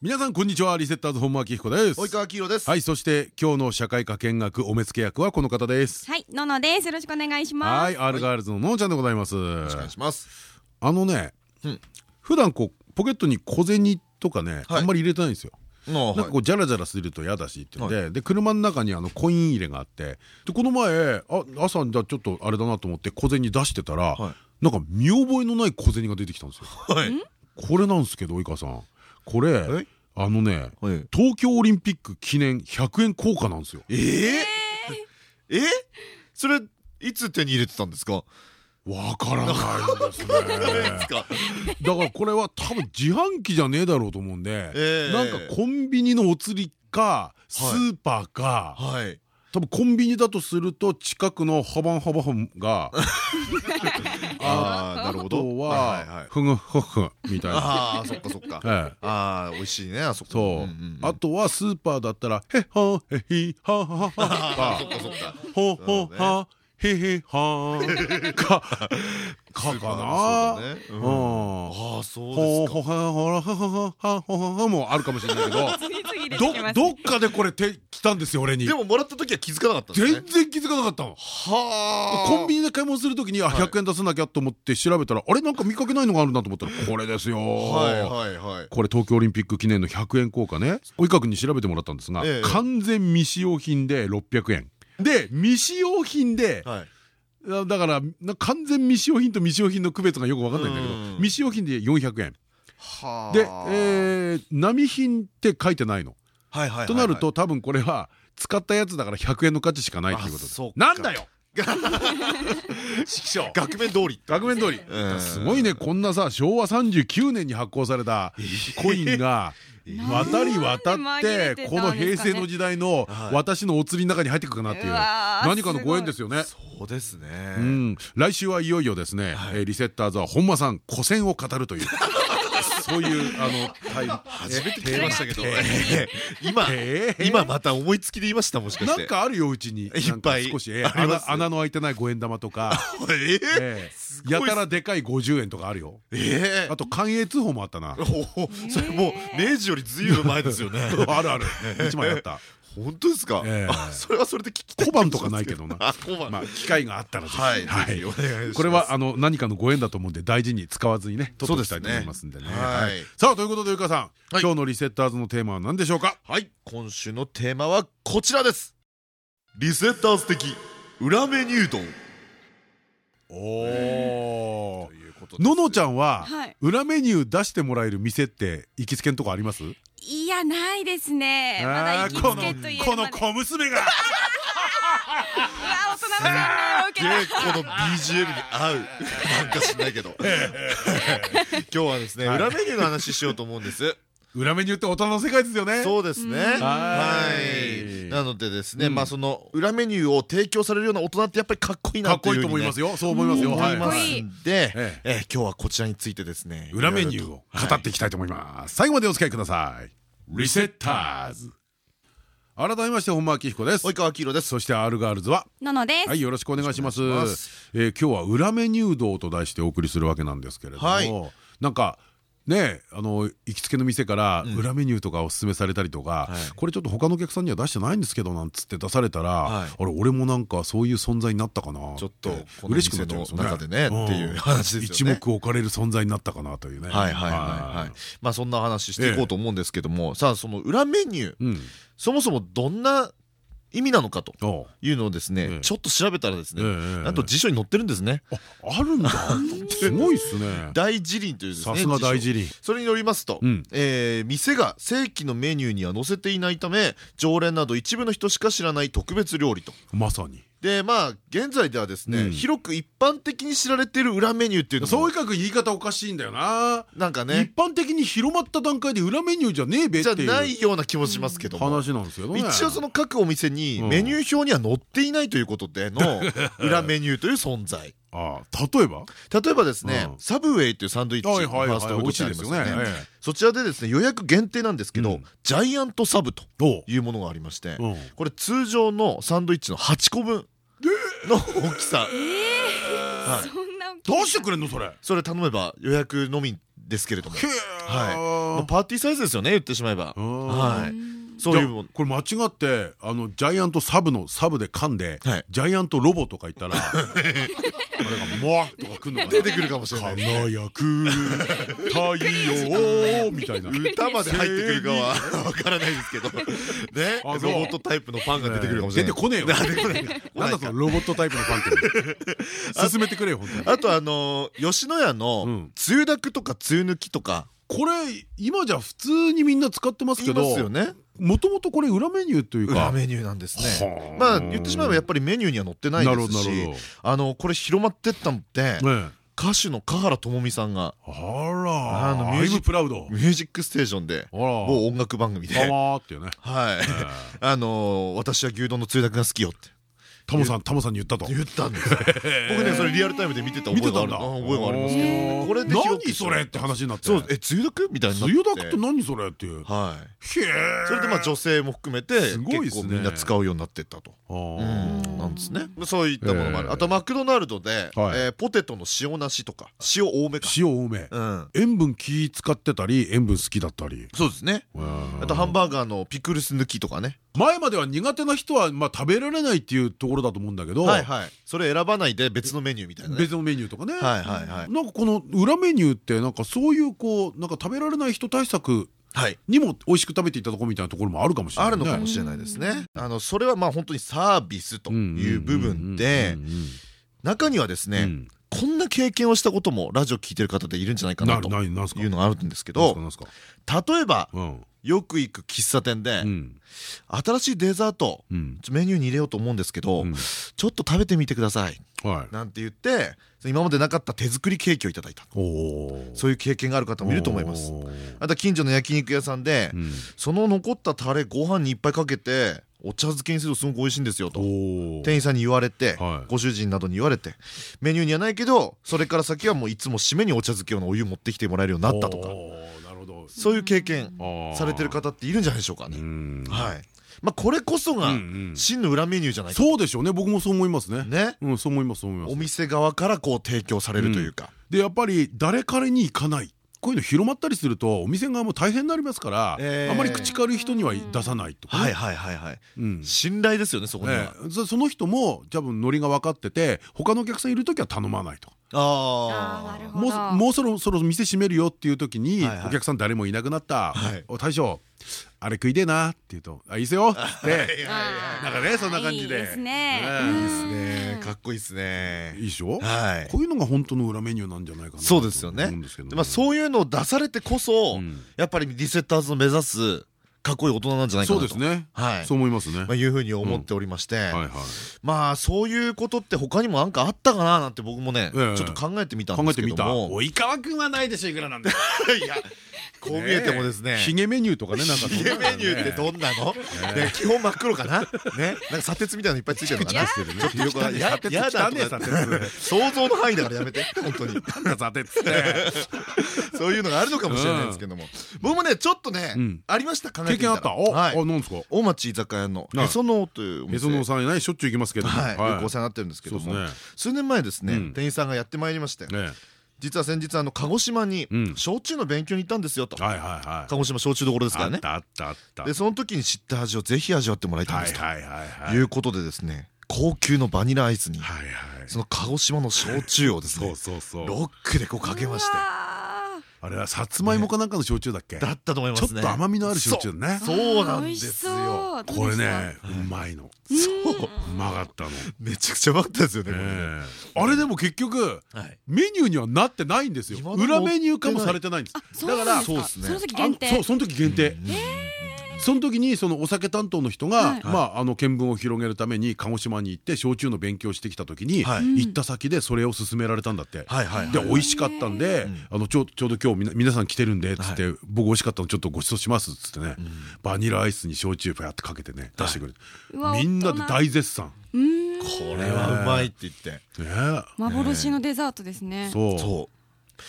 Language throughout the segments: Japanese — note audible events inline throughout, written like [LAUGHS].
皆さんこんにちは。リセッターズ本間明彦です。及川黄色です。はいそして今日の社会科見学お目付け役はこの方です。はい、ののです。よろしくお願いします。はい R ガールズのののちゃんでございます。よろしくお願いします。あのねうん。普段こうポケットに小銭とかねはい。あんまり入れてないんですよ。のなんかこうジャラジャラすると嫌だしっていうんでで車の中にあのコイン入れがあってでこの前あ朝じゃあちょっとあれだなと思って小銭出してたらはい。なんか見覚えのない小銭が出てきたんですよ。はい。これなんですけど及川さんこれえ？あのねはい。東京オリンピック記念100円硬貨なんですよ。えー？えそれいつ手に入れてたんですか？わからないんですねだからこれは多分自販機じゃねえだろうと思うんで、ええなんかコンビニのお釣りかスーパーか、はい。多分コンビニだとすると近くのハバンハバンが [LAUGHS] ああなるほど。はふぐふぐみたいな。ああそっかそっか。ええ。ああ美味しいねあそこ。そう、あとはスーパーだったら「へっはへひはははは [LAUGHS]」そっかそっか。ほほはへへは [LAUGHS]」かかかな。そうんうんああそうほですかほはほらははははほはもあるかもしれないけどど。どっかでこれ手来たんですよ俺にでももらった時は気づかなかった全然気づかなかったのはあコンビニで買い物するときにあはい100円出さなきゃと思って調べたらあれなんか見かけないのがあるなと思ったらこれですよはいはいはいこれ東京オリンピック記念の100円硬貨ね及川君に調べてもらったんですがええ完全未使用品で600円で未使用品ではい。だだからな完全未使用品と未使用品の区別がよく分かんないんだけどうん。未使用品で400円。はあ。で、えー並品って書いてないの。となると多分これは使ったやつだから100円の価値しかないっていうことで。なんだよ！[LAUGHS] 額面通り。額面通り。うん。すごいね。こんなさ昭和39年に発行されたコインが [LAUGHS] 渡り渡ってこの平成の時代のはい。私のお釣りの中に入ってくるかなっていう何かのご縁ですよね。そうですね。うん、来週はいよいよですね、えーリセッターズは本間さん古戦を語るというそういうあの [LAUGHS] タイム。初めて聞きましたけど。え今えー今また思いつきで言いましたもしかして。なんかあるようちに。いっぱい少し穴穴の開いてない五円玉とか。[LAUGHS] やたらでかい50円とかあるよ。えあと寛永通報もあったな。それもう明治よりずいぶん前ですよね。[LAUGHS] あるある。一枚あった本当ですか？それはそれで聞きたい小判とかないけどな。まあ機会があったらはいはい。ぜひお願いします。これはあの何かのご縁だと思うんで大事に使わずにね取っておきたいと思いますんでね。そうですね。はい。はい。さあということでゆかさん。はい。今日のリセッターズのテーマは何でしょうか？はい。今週のテーマはこちらです。リセッターズ的裏メニュー丼。おおということですののちゃんははい。裏メニュー出してもらえる店って行きつけんとこあります？いや、ないですね。まだ行きつけと言えるまで。この小娘が。うわ、大人の洗礼を受けでた。この BGM に合う。なんかしないけど。今日はですねはい。裏メニューの話しようと思うんです。裏メニューって大人の世界ですよね。そうですね。うん。ははい。いなのでですねうん。まあその裏メニューを提供されるような大人ってやっぱりかっこいいかっこいいとなっていうふうにね思いますよ。そう思いますよ。思い。ますはい。んでえ。えー今日はこちらについてですね裏メニューを語っていきたいと思います。最後までお付き合いくださいリセッターズ。改めまして本間明彦です。及川黄色です。そして R ガールズは？ののです。はいよろしくお願いします。よろしくお願いします。えー今日は裏メニュー道と題してお送りするわけなんですけれども、はい。なんかねあの行きつけの店からうん。裏メニューとかおすすめされたりとか、はい。これちょっと他のお客さんには出してないんですけどなんつって出されたら、はい。あれ俺もなんかそういう存在になったかなちょっと嬉しくなっちゃいますよね店の中でねっていう話ですよね。一目置かれる存在になったかなというね。はいはいはい。はい。まあそんな話していこうと思うんですけどもさあその裏メニュー。うん。そもそもどんな意味なのかというのをですえねえちょっと調べたらですねええなんと辞書に載ってるんですね。あるんだ。[LAUGHS] すごいっすね。大辞林というですねさすが大辞林。それによりますと、店が正規のメニューには載せていないため常連など一部の人しか知らない特別料理と。まさにでまあ現在ではですね、うん。広く一般的に知られている裏メニューっていうのもそういうかく言い方おかしいんだよな。なんかね。一般的に広まった段階で裏メニューじゃねえべっじゃていう。ないような気もしますけども。話なんですけどね。一応その各お店にうん。メニュー表には載っていないということでの [LAUGHS] 裏メニューという存在ああ例えば？例えばですね、うん。サブウェイというサンドイッチはいはいはいファーストフードチェーンありますよね。美味しいですよね。そちらでですね予約限定なんですけど、うん。ジャイアントサブというものがありまして、うん。これ通常のサンドイッチの8個分の大きさ、どうしてくれんのそれ？へそれ頼めば予約のみですけれども、え。まあパーティーサイズですよね言ってしまえば、うん。はい。うん。そういうこれ間違ってあのジャイアントサブのサブで噛んで、はい。ジャイアントロボとか言ったら [LAUGHS] あれが「モア」とかくんの出てくるかもしれない。輝く。太陽みたいな。歌まで入ってくるかは [LAUGHS] わからないですけど。ね？ロボットタイプのパンが出てくるかもしれない。出てこねえよ。[LAUGHS] なんだそのロボットタイプのパンって進めてくれよ本当にあとあの吉野家うのんつゆだくとかつゆ抜きとか。これ今じゃ普通にみんな使ってます言けど。いますよねもともとこれ裏メニューというか。裏メニューなんですね。はあ。まあ言ってしまえばやっぱりメニューには載ってないですしあのこれ広まってったのって歌手の華原朋美さんがあら。あのミュージックプラウド。ミュージックステーションで某音楽番組で。パワーっていうね。はい。あの私は牛丼のつゆだくが好きよってタモさんタモさんに言ったと。言ったんですよ。[LAUGHS] 僕ねそれリアルタイムで見てた覚えがある。見てたんだ。あ覚えがありますけど。これで何それって話になって。そうえつゆだく？みたいになつゆだくって何それっていう。はい。へえそれでまあ女性も含めてすごいっすね。結構みんな使うようになってったと。なんですね。そういったものもあええるあとマクドナルドでポテトの塩なしとか。塩多めか。塩多め。うん。塩分気使ってたり塩分好きだったり。そうですね。あとハンバーガーのピクルス抜きとかね。前までは苦手な人はまあ食べられないっていうところだと思うんだけどそれ選ばないで別のメニューみたいなね。別のメニューとかね。はいはいはい。なんかこの裏メニューってなんかそういうこうなんか食べられない人対策はい。にも美味しく食べていただこうみたいなところもあるかもしれないね。あるのかもしれないですね。あのそれはまあ本当にサービスという部分で中にはですねうんこんな経験をしたこともラジオ聞いてる方でいるんじゃないかななというのがあるんですけど例えばうん。よく行く喫茶店でうん。新しいデザートうん。メニューに入れようと思うんですけどうん。ちょっと食べてみてください。はい。なんて言って今までなかった手作りケーキをいただいた。そういう経験がある方もいると思います。あとは近所の焼肉屋さんでうん。その残ったタレご飯にいっぱいかけてお茶漬けにするとすごく美味しいんですよと。店員さんに言われてはい。ご主人などに言われてメニューにはないけどそれから先はもういつも締めにお茶漬け用のお湯持ってきてもらえるようになったとか。そういう経験されてる方っているんじゃないでしょうかうねん。はい。まあこれこそがうんうん。真の裏メニューじゃないかそうでしょうね。僕もそう思いますね。ね。うんそう思いますそう思います。お店側からこう提供されるというか。でやっぱり誰彼に行かないこういうの広まったりするとお店側も大変になりますから、えー。あまり口軽い人には出さないとかね、はいはいはいはい。うん。信頼ですよねそこには。ええ。そその人も多分ノリが分かってて他のお客さんいる時は頼まないと。ああーなるほど。もうもうそろそろ店閉めるよっていう時にはいはい。お客さん誰もいなくなった。はい「お大将あれ食いてえな」って言うと「あいいっすよ」ってなんかねそんな感じでいいですねかっこいいですねいいでしょはいこういうのが本当の裏メニューなんじゃないかなそうですよねまあそういうのを出されてこそやっぱりリセッターズの目指すかっこいい大人なんじゃないかなとそうですねはいそう思いますねまあいうふうに思っておりましてはいはいまあそういうことって他にもなんかあったかななんて僕もねちょっと考えてみたんです考えてみたけども及川君はないでしょいくらなんでいや [LAUGHS] こう見えてもですね。ヒゲメニューとかねなんかヒゲメニューってどんなの？ね基本真っ黒かな？ね。なんか砂鉄みたいなのいっぱいついてるのかな？ちょっとよくないや砂鉄やだ汚ねえ砂とか鉄。想像の範囲だからやめて。本当に。砂鉄って。[LAUGHS] そういうのがあるのかもしれないですけども。僕もねちょっとねうん。ありました考えてみたら。経験あった？あなんですか？大町居酒屋のはい。へその緒というお店。へその緒さんやねしょっちゅう行きますけどはい。よくお世話になってるんですけども。数年前ですねうん。店員さんがやってまいりましてね実は先日あの鹿児島にうん。焼酎の勉強に行ったんですよと。鹿児島焼酎どころですからね。あったあったあった。でその時に知った味をぜひ味わってもらいたいんですとはいうことでですね高級のバニラアイスにその鹿児島の焼酎をですねロックでこうかけましてあれはさつまいもかなんかの焼酎だっけ？だったと思いますね。ちょっと甘みのある焼酎だね。そう。なんで美味しすよそう。これねう。まいの。そう。うまかったの。めちゃくちゃうまかったですよねあれでも結局はい。メニューにはなってないんですよ。裏メニュー化もされてないんです。だからそうですね。その時あ限定。そうその時限定その時にそのお酒担当の人はい。がまああの見聞を広げるために鹿児島に行って焼酎の勉強してきた時にはい。行った先でそれを勧められたんだって。はいはいはい。で美味しかったんで「あのちょちょうど今日みな皆さん来てるんで」っつって「僕美味しかったのちょっとご馳走します」っつってね。バニラアイスに焼酎パヤってかけてね出してくれて。みんなで大絶賛。これはうまいって言って。幻のデザートですね。そう。そう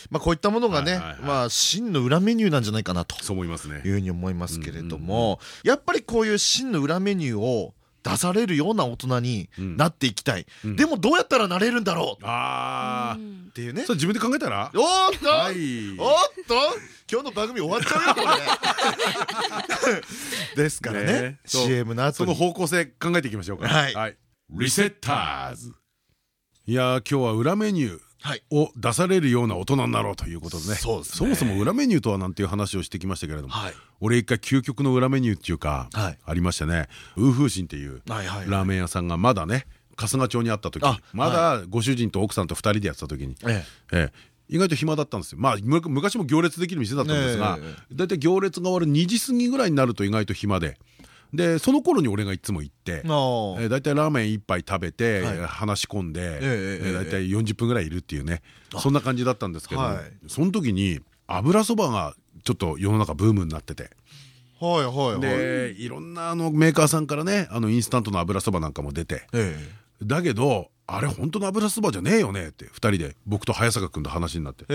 まあこういったものがねまあ真の裏メニューなんじゃないかなと。そう思いますね。いうふうに思いますけれども。やっぱりこういう真の裏メニューを出されるような大人になっていきたい、ん。でもどうやったらなれるんだろう。ああっていうね。それ自分で考えたら？おーっと、はい。おっと！今日の番組終わっちゃうよこれ [LAUGHS] ですからね。CM の後そのに方向性考えていきましょうか。はい。リセッターズ。いやー今日は裏メニュー。はいを出されるような大人になろうということでね。そうですね。もそも裏メニューとはなんていう話をしてきましたけれども、はい。俺一回究極の裏メニューっていうか、はい。ありましてね。ウーフーシンっていうラーメン屋さんがまだね春日町にあった時あまだご主人と奥さんと2人でやってた時に、ええ。え意外と暇だったんですよ。まあむ昔も行列できる店だったんですが大体行列が終わる2時過ぎぐらいになると意外と暇ででその頃に俺がいつも行って大体ラーメン一杯食べて、はい。話し込んで、大体40分ぐらいいるっていうねそんな感じだったんですけど、はい。その時に油そばがちょっと世の中ブームになってて。はいはいはい。でいろんなあのメーカーさんからねあのインスタントの油そばなんかも出て。え。だけどあれ本当の油そばじゃねえよねって2人で僕と早坂君と話になって。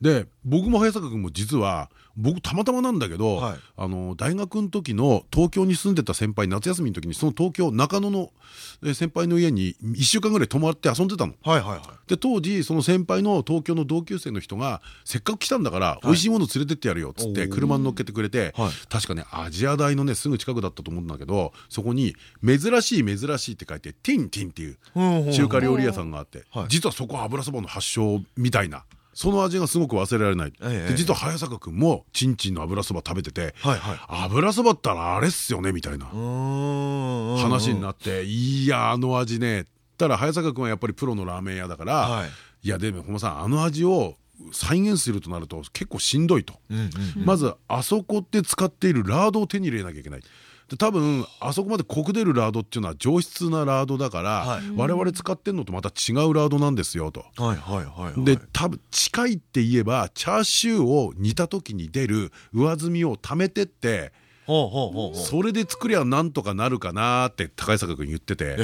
で僕も早坂君も実は僕たまたまなんだけど、はい。あの大学の時の東京に住んでた先輩夏休みの時にその東京中野のえ先輩の家に1週間ぐらい泊まって遊んでたの。で当時その先輩の東京の同級生の人がせっかく来たんだから美味しいもの連れてってやるよっつって車に乗っけてくれてはい。確かねアジア大のねすぐ近くだったと思うんだけどそこに「珍しい珍しい」って書いて「ティンティン」っていう中華料理屋さんがあってはい。実はそこは油そばの発祥みたいなその味がすごく忘れられない。ええで実は早坂君もちんちんの油そば食べてて油そばったらあれっすよねみたいな話話になっていやあの味ねたら早坂君はやっぱりプロのラーメン屋だから、はい。い、やでも本間さんあの味を再現するとなると結構しんどいと、まずあそこって使っているラードを手に入れなきゃいけないで多分あそこまでコク出るラードっていうのは上質なラードだから、はい。我々使ってんのとまた違うラードなんですよと。で多分近いって言えばチャーシューを煮た時に出る上澄みを溜めてってそれで作りゃなんとかなるかなーって高井坂君言ってて。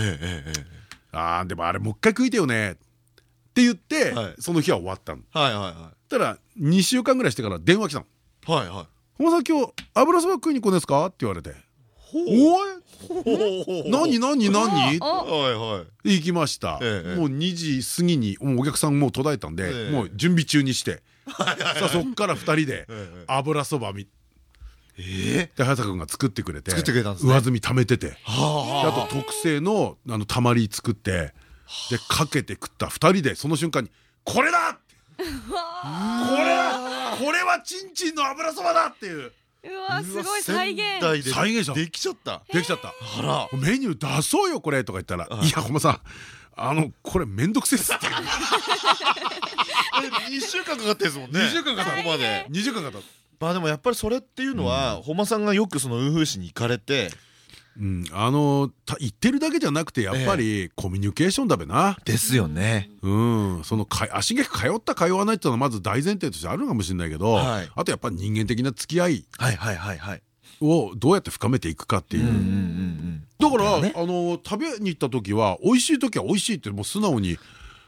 あーでもあれもう一回食いてよね。って言って、はい。その日は終わったの。たら2週間ぐらいしてから電話来たの。いはいはい「本間さん今日油そば食いに行くんですか?」って言われて「おいほうほうほう何何何?」おはいはい。行きました、ええもう2時過ぎにもうお客さんもう途絶えたんで、ええ。もう準備中にして、さあそっから2人でええ油そばみ。ええ？で早坂君が作ってくれて作ってくれたんですね。上澄み溜めてて。あ。と特製のあのたまり作ってでかけて食った2人でその瞬間に「これだ!」これはこれはちんちんの油そばだっていううわすごい再現。再現した。できちゃった。できちゃった。あら。メニュー出そうよこれとか言ったら「い。や本間さんあのこれめんどくせえっす」って。[LAUGHS] 2週間かかってんですもんね。2週間かかった。ここまで。2週間かかった。まあでもやっぱりそれっていうのは本間さんがよくそのウーフー市に行かれてうん、あのた言ってるだけじゃなくてやっぱりコミュニケーションだべな、ですよね。うん、そのか足げく通った通わないっていうのはまず大前提としてあるのかもしれないけど、はい。あとやっぱり人間的な付き合いはいはいはいはい。をどうやって深めていくかっていう。うんうんうんだから、ね。あの食べに行った時は美味しい時は美味しいってもう素直に「いや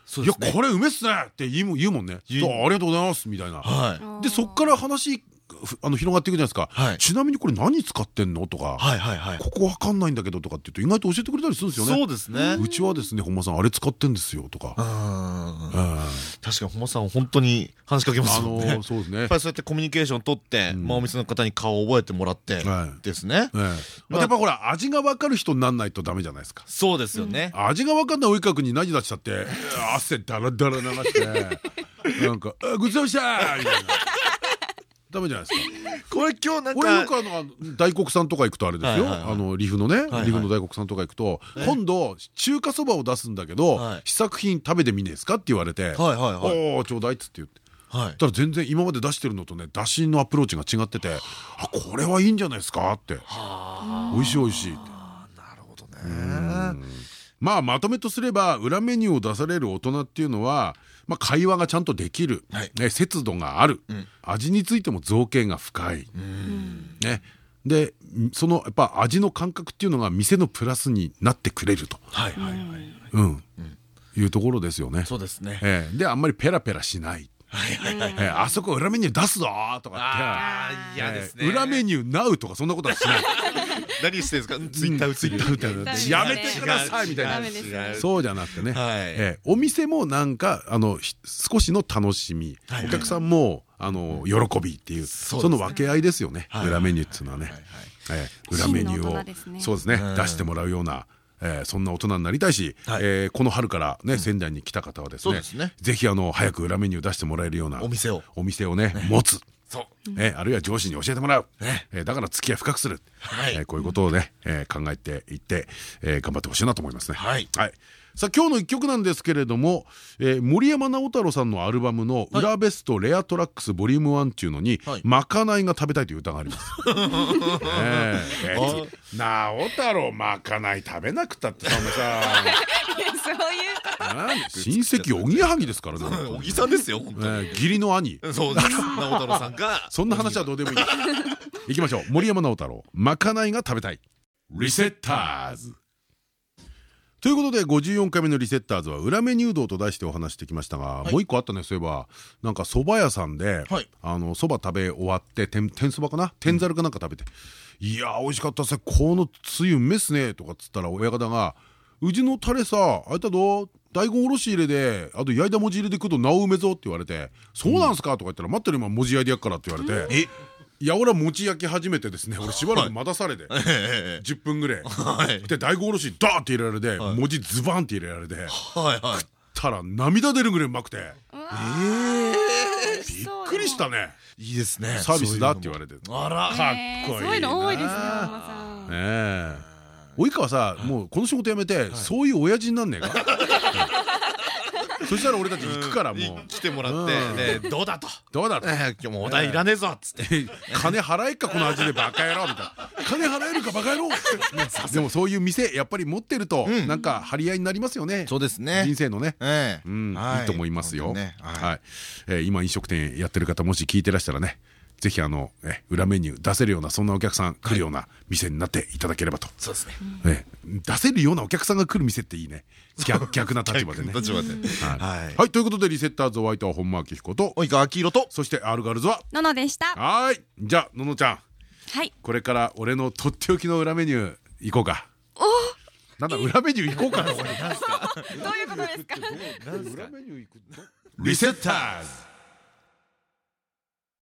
そうですね。これうめっすね」って言うもん言うもんね「言う。そうありがとうございます」みたいな。はい。でそっから話ふあの広がっていくじゃないですか、はい。ちなみにこれ何使ってんの？とか、ここわかんないんだけどとかって言うと意外と教えてくれたりするんですよね。そうですね。うちはですね本間さんあれ使ってんですよとか。確かに本間さん本当に話しかけますあもんね。のそうですね。やっぱりそうやってコミュニケーション取って、ん。まあお店の方に顔を覚えてもらって。はい。ですね、やっぱほら味が分かる人になんないとダメじゃないですか。そうですよね、味が分かんない及川君に何出しちゃって汗だらだら流して。[LAUGHS] なんか「あごちそうさまでした!」みたいな。ダメじゃないですか。[LAUGHS] これ今日なん俺よかくあの大黒さんとか行くとあれですよ。あのリフのね、はいリフの大黒さんとか行くと、今度中華そばを出すんだけど、はい。試作品食べてみねえですかって言われて、おおちょうだいっつって言って。はい。たら全然今まで出してるのとね出汁のアプローチが違っててあ。これはいいんじゃないですかって。美味しい美味しいって。なるほどね。まあまとめとすれば裏メニューを出される大人っていうのはまあ会話がちゃんとできる、はい。ね、節度がある、味についても造形が深い、ね、でそのやっぱ味の感覚っていうのが店のプラスになってくれると、はいはいはい。うん。いうところですよね。そうですね。ええ。であんまりペラペラしない。あそこ裏メニュー出すぞーとかって。裏メニューナウとかそんなことはしない。何してんですか？ツイッターツイッターみたいなやめてくださいみたいな。そうじゃなくてね、お店もなんかあのひ少しの楽しみ、はい。お客さんもあの喜びっていうその分け合いですよね、はい。裏メニューっていうのはね、ええ裏メニューをそうですね、うん。出してもらうようなえーそんな大人になりたいし、はい。えーこの春からね、仙台に来た方はですねそうですね。ぜひあの早く裏メニュー出してもらえるようなお店を。お店をね。持つそう。えあるいは上司に教えてもらう、ね。えーだから付き合い深くする、はい。えーこういうことをね、えー考えていって、えー頑張ってほしいなと思いますね。はい。さあ今日の一曲なんですけれども、えー森山直太朗さんのアルバムの「裏ベストレアトラックスボリューム1っていうのにはい「まかないが食べたい」という歌があります。[LAUGHS] 直太朗まかない食べなくたってさ [LAUGHS] 親戚おぎやはぎですからね。小木さんですよ義理の兄。そうです。直太朗さんが。そんな話はどうでもいい。[LAUGHS] 行きましょう。森山直太朗、まかないが食べたい。リセッターズ。ということで54回目のリセッターズは裏メニュー道と題してお話してきましたが、もう一個あったね。そういえばなんか蕎麦屋さんではい。あの蕎麦食べ終わって天天そばかな？天ざるかなんか食べて「いやー美味しかったっすね。このつゆうめっすね」とかっつったら親方が「うちのタレさあいたど大根おろし入れであと焼いた文字入れで食うとなおうめぞ」って言われて「そうなんすか?」とか言ったら「待ってる今文字焼いてやっから」って言われて。え「いや俺は餅焼き始めてですね俺しばらく待たされて。え10分ぐらい。はい。で大根おろしダーって入れられて文字ズバンって入れられて。はいはい。たら涙出るぐらいうまくて。びっびっくりしたね。いいですね。サービスだって言われて。あら。かっこいいな。そういうの多いですねねえ及川さもうこの仕事辞めてそういう親父になんねえか？そしたら俺たち行くからもう。来てもらってでどうだと？どうだと？えー今日もお題いらねえぞっつって。金払えっかこの味でバカ野郎みたいな。金払えるかバカ野郎 [LAUGHS] でもそういう店やっぱり持ってるとなんか張り合いになりますよね。そうですね。人生のね。い。いと思いますよ。は、はい。えー今飲食店やってる方もし聞いてらしたらね、ぜひあのえ裏メニュー出せるようなそんなお客さん来るような店になっていただければと。そうですね。えー出せるようなお客さんが来る店っていいね。逆逆な立場でね。[LAUGHS] 立場で。はい、はい。はいということでリセッターズお相手は本間明彦と、及川黄色と。そしてアルガールズは？ののでした。はーい。じゃあののちゃん。はい。これから俺のとっておきの裏メニュー行こうか。なんだ裏メニュー行こうかな。[LAUGHS] どういうことですか？[LAUGHS] 裏メニュー行くリセッターズ